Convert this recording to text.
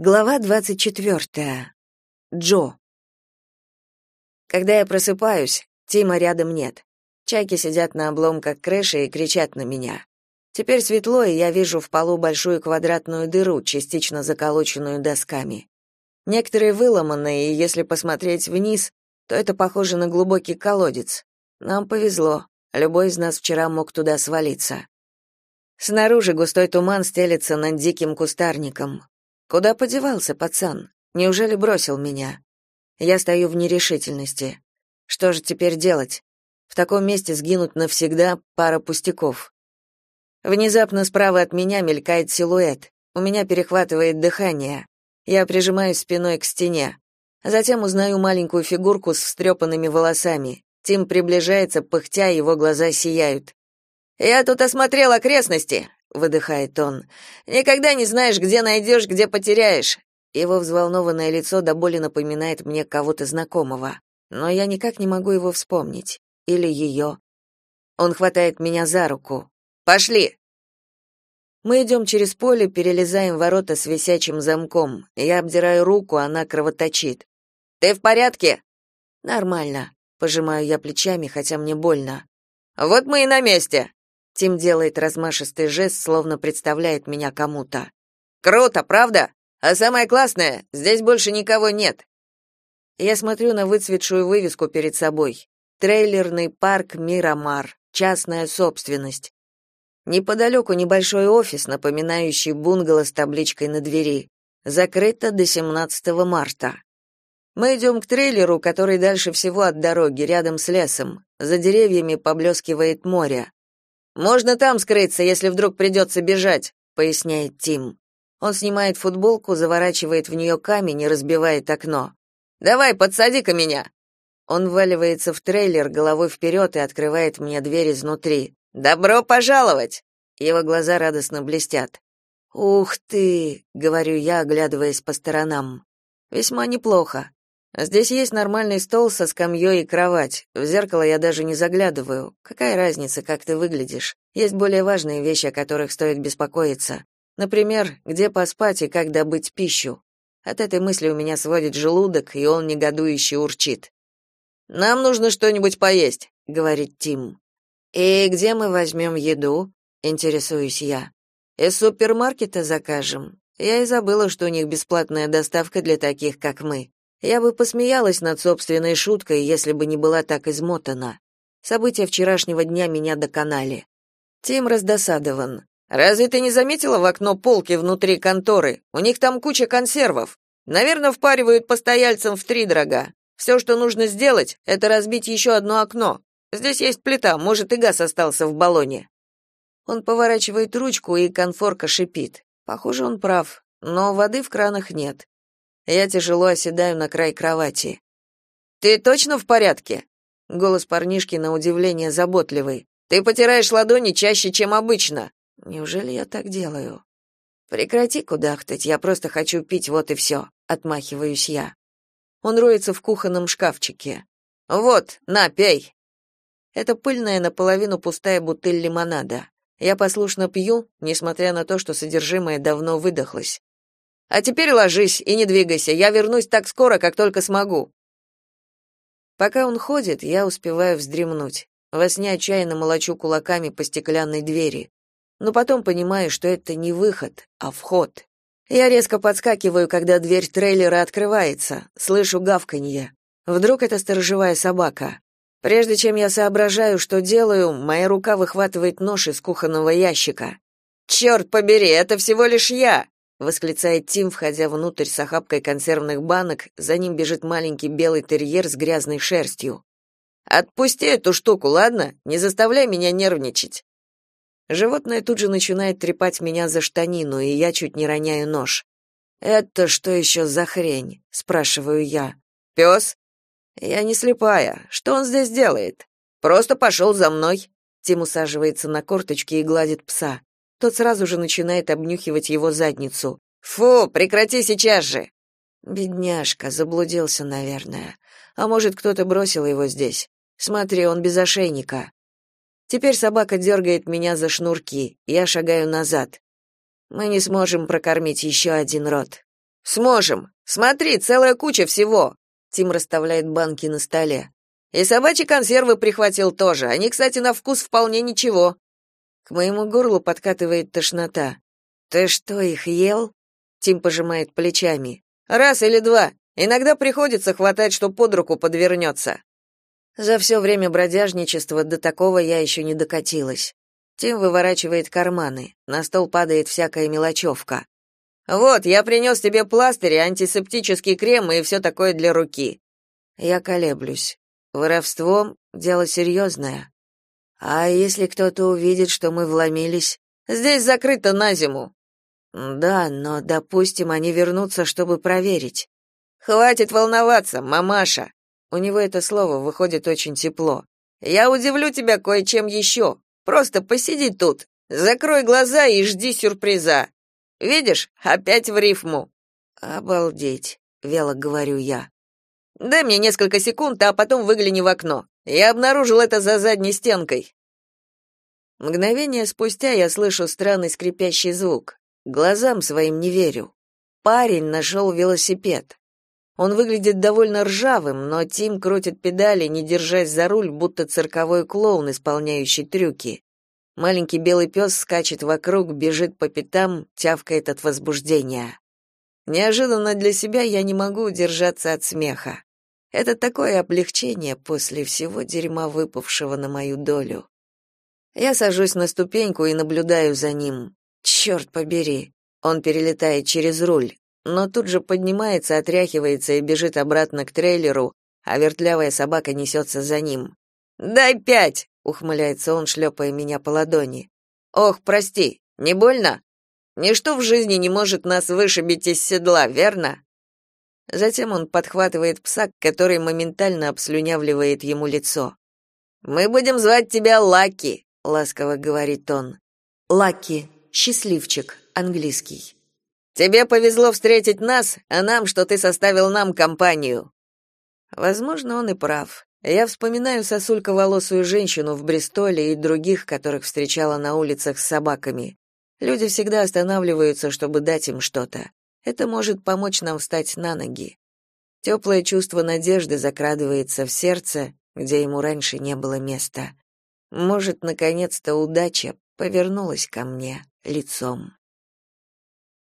Глава двадцать четвертая. Джо. Когда я просыпаюсь, Тима рядом нет. Чайки сидят на обломках крыши и кричат на меня. Теперь светло, и я вижу в полу большую квадратную дыру, частично заколоченную досками. Некоторые выломаны, и если посмотреть вниз, то это похоже на глубокий колодец. Нам повезло. Любой из нас вчера мог туда свалиться. Снаружи густой туман стелется над диким кустарником. Куда подевался пацан? Неужели бросил меня? Я стою в нерешительности. Что же теперь делать? В таком месте сгинут навсегда пара пустяков. Внезапно справа от меня мелькает силуэт. У меня перехватывает дыхание. Я прижимаюсь спиной к стене. Затем узнаю маленькую фигурку с встрепанными волосами. Тим приближается, пыхтя, его глаза сияют. «Я тут осмотрел окрестности выдыхает он. Никогда не знаешь, где найдешь, где потеряешь. Его взволнованное лицо до боли напоминает мне кого-то знакомого, но я никак не могу его вспомнить или ее. Он хватает меня за руку. Пошли. Мы идем через поле, перелезаем ворота с висячим замком. Я обдираю руку, она кровоточит. Ты в порядке? Нормально. Пожимаю я плечами, хотя мне больно. Вот мы и на месте. Тим делает размашистый жест, словно представляет меня кому-то. Круто, правда? А самое классное, здесь больше никого нет. Я смотрю на выцветшую вывеску перед собой. Трейлерный парк Мирамар. Частная собственность. Неподалеку небольшой офис, напоминающий бунгало с табличкой на двери. Закрыто до 17 марта. Мы идем к трейлеру, который дальше всего от дороги, рядом с лесом. За деревьями поблескивает море. Можно там скрыться, если вдруг придется бежать», — поясняет Тим. Он снимает футболку, заворачивает в нее камень и разбивает окно. «Давай, подсади-ка меня!» Он вваливается в трейлер головой вперед и открывает мне дверь изнутри. «Добро пожаловать!» Его глаза радостно блестят. «Ух ты!» — говорю я, оглядываясь по сторонам. «Весьма неплохо. Здесь есть нормальный стол со скамьей и кровать. В зеркало я даже не заглядываю. Какая разница, как ты выглядишь? Есть более важные вещи, о которых стоит беспокоиться. Например, где поспать и как добыть пищу. От этой мысли у меня сводит желудок, и он негодующе урчит. «Нам нужно что-нибудь поесть», — говорит Тим. «И где мы возьмем еду?» — интересуюсь я. «Из супермаркета закажем. Я и забыла, что у них бесплатная доставка для таких, как мы. Я бы посмеялась над собственной шуткой, если бы не была так измотана. События вчерашнего дня меня доконали. Тим раздосадован. Разве ты не заметила в окно полки внутри конторы? У них там куча консервов. Наверное, впаривают постояльцам в три дорога. Все, что нужно сделать, это разбить еще одно окно. Здесь есть плита, может, и газ остался в баллоне. Он поворачивает ручку, и конфорка шипит. Похоже, он прав, но воды в кранах нет. Я тяжело оседаю на край кровати. Ты точно в порядке? Голос парнишки на удивление заботливый. Ты потираешь ладони чаще, чем обычно. Неужели я так делаю? Прекрати кудахтать, я просто хочу пить, вот и все», — отмахиваюсь я. Он роется в кухонном шкафчике. Вот, на, пей. Это пыльная наполовину пустая бутыль лимонада. Я послушно пью, несмотря на то, что содержимое давно выдохлось. А теперь ложись и не двигайся. Я вернусь так скоро, как только смогу. Пока он ходит, я успеваю вздремнуть. Во сне отчаянно молочу кулаками по стеклянной двери. Но потом понимаю, что это не выход, а вход. Я резко подскакиваю, когда дверь трейлера открывается, слышу гавканье. Вдруг это сторожевая собака. Прежде чем я соображаю, что делаю, моя рука выхватывает нож из кухонного ящика. «Черт побери, это всего лишь я!» Восклицает Тим, входя внутрь с охапкой консервных банок, за ним бежит маленький белый терьер с грязной шерстью. Отпусти эту штуку, ладно? Не заставляй меня нервничать. Животное тут же начинает трепать меня за штанину, и я чуть не роняю нож. Это что еще за хрень? спрашиваю я. «Пес?» Я не слепая. Что он здесь делает? Просто пошел за мной. Тим усаживается на корточки и гладит пса. Тот сразу же начинает обнюхивать его задницу. «Фу, прекрати сейчас же!» Бедняжка, заблудился, наверное. А может, кто-то бросил его здесь. Смотри, он без ошейника. Теперь собака дергает меня за шнурки. Я шагаю назад. Мы не сможем прокормить еще один рот. Сможем. Смотри, целая куча всего. Тим расставляет банки на столе. И собачьи консервы прихватил тоже. Они, кстати, на вкус вполне ничего. К моему горлу подкатывает тошнота. Ты что, их ел? Тим пожимает плечами. Раз или два. Иногда приходится хватать, что под руку подвернется». За все время бродяжничества до такого я еще не докатилась. Тим выворачивает карманы. На стол падает всякая мелочевка. «Вот, я принес тебе пластыри, антисептический крем и все такое для руки». Я колеблюсь. Воровство — дело серьезное. А если кто-то увидит, что мы вломились? Здесь закрыто на зиму. Да, но, допустим, они вернутся, чтобы проверить. Хватит волноваться, мамаша. У него это слово выходит очень тепло. Я удивлю тебя кое-чем еще. Просто посиди тут, закрой глаза и жди сюрприза. Видишь, опять в рифму. Обалдеть, вяло говорю я. Дай мне несколько секунд, а потом выгляни в окно. Я обнаружил это за задней стенкой. Мгновение спустя я слышу странный скрипящий звук. Глазам своим не верю. Парень нашел велосипед. Он выглядит довольно ржавым, но Тим крутит педали, не держась за руль, будто цирковой клоун, исполняющий трюки. Маленький белый пес скачет вокруг, бежит по пятам, тявкает от возбуждения. Неожиданно для себя я не могу удержаться от смеха. Это такое облегчение после всего дерьма, выпавшего на мою долю. Я сажусь на ступеньку и наблюдаю за ним. Черт побери. Он перелетает через руль, но тут же поднимается, отряхивается и бежит обратно к трейлеру, а вертлявая собака несется за ним. «Дай пять!» — ухмыляется он, шлепая меня по ладони. «Ох, прости, не больно? Ничто в жизни не может нас вышибить из седла, верно?» Затем он подхватывает пса, который моментально обслюнявливает ему лицо. «Мы будем звать тебя Лаки», — ласково говорит он. «Лаки, счастливчик, английский». «Тебе повезло встретить нас, а нам, что ты составил нам компанию». Возможно, он и прав. Я вспоминаю сосульковолосую женщину в Бристоле и других, которых встречала на улицах с собаками. Люди всегда останавливаются, чтобы дать им что-то. Это может помочь нам встать на ноги. Теплое чувство надежды закрадывается в сердце, где ему раньше не было места. Может, наконец-то удача повернулась ко мне лицом.